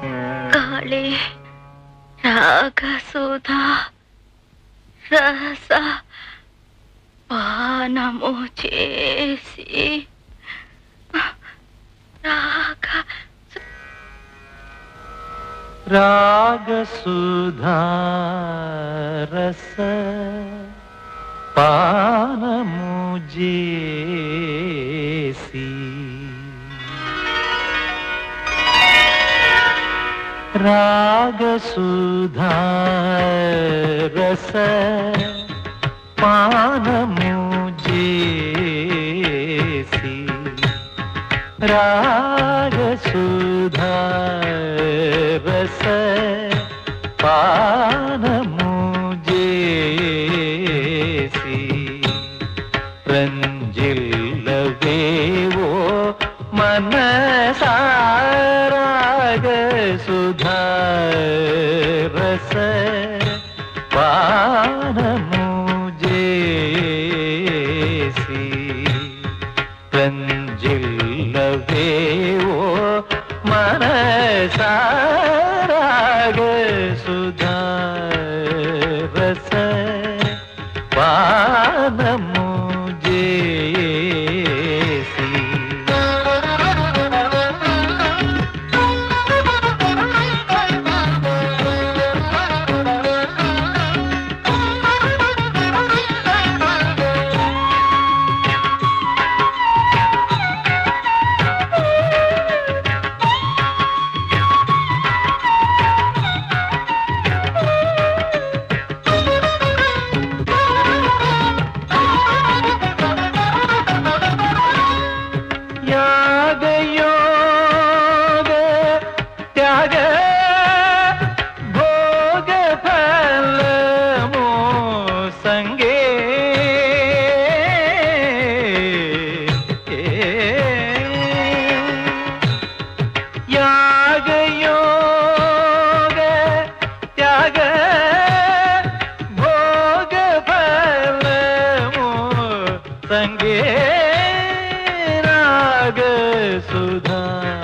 కాళీ రాగసుధా రస పానము చేసి రాగ రాగసుధా రస పానము జేసి राग सुधास पजे राग ജേസി തഞ്ചില്ലവേ ഓ മനസാരാഗ സുധാ രസ പാനം రాగ సుధారస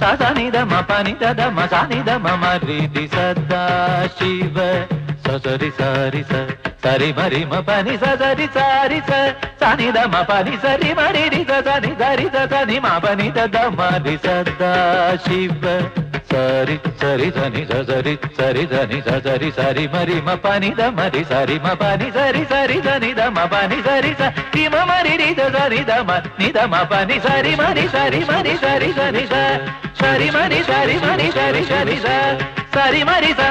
సదనిద మపనిద మ సనిద మమ రీతి సదాశివ ససరి సారి స సరి మరి మ పని సరి సారి స. సనిద మ పని సరి మరి రి స సని సరి సని మ పని రి సదా శివ. సరి సరి ధని సరి సరి ధని సరి సరి మరి మ పని ద మరి సరి మ పని సరి సరి ధని ద మ పని సరి సరి మ మరి రి ద సరి ద మ ని ద మ పని సరి మరి సరి మరి సరి సరి సరి మరి సరి మరి సరి సరి స సరి మరి స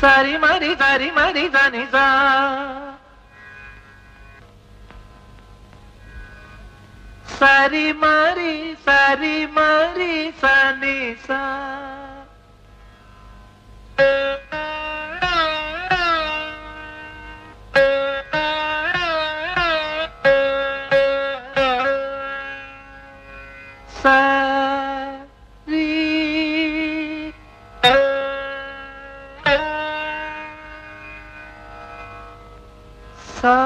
సరి మరి సరి మరి సని సా. సరి మరి సరి మరి సని సా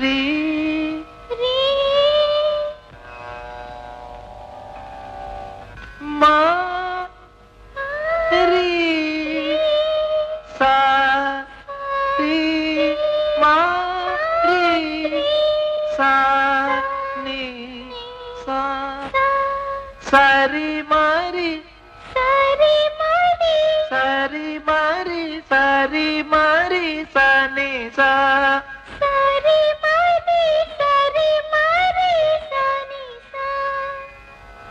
రీ మా రీ సరి మరి సరి మరి సరి మరి సని సా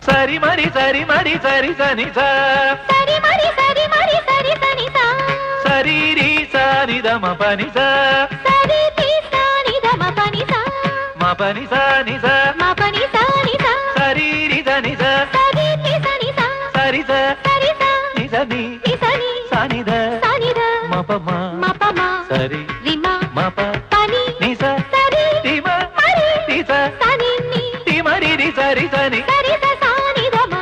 సరి మరి సరి మరి సరి సని సా సరి రీ సాని దమ పని సా మా పని సాని సా సరి రి సని సా సరి స ని సని సాని ద మప మా సరి మప ని స టి మ టి స టి మరి రి సరి సని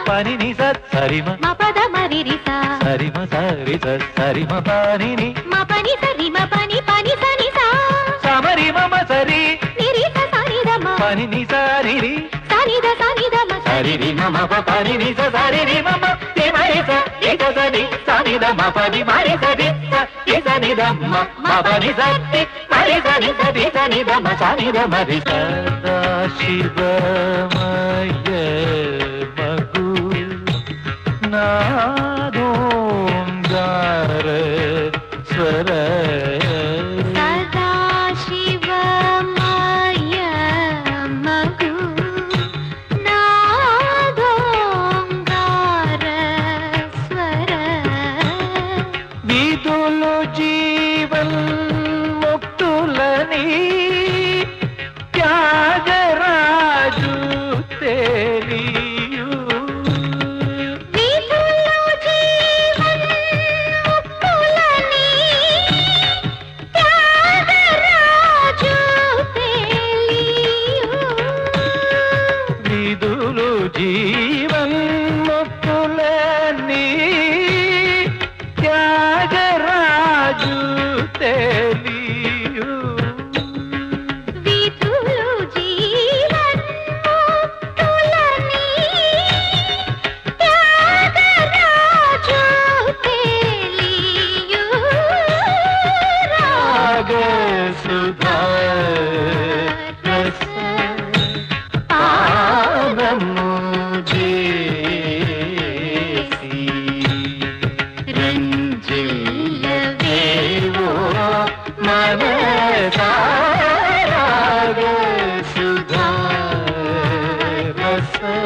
పని ని స సరి మ మా పద మరి రిసా సరి మ సరి స సరి మ పని ని మా పని సరి మా పని పని సని సా సమరి మమ సరి నిరిస సని దమ పని ని సరి రి సని ద సని సరి మమ ప పని ని స సరి రి మమ టి మరి స టి స సని ద మ పని మరి సరి స టి సని ద మ మ పని స మరి సరి స టి సని ద మ సని ద మరి సదా శివమయ మగు నా Uh -huh.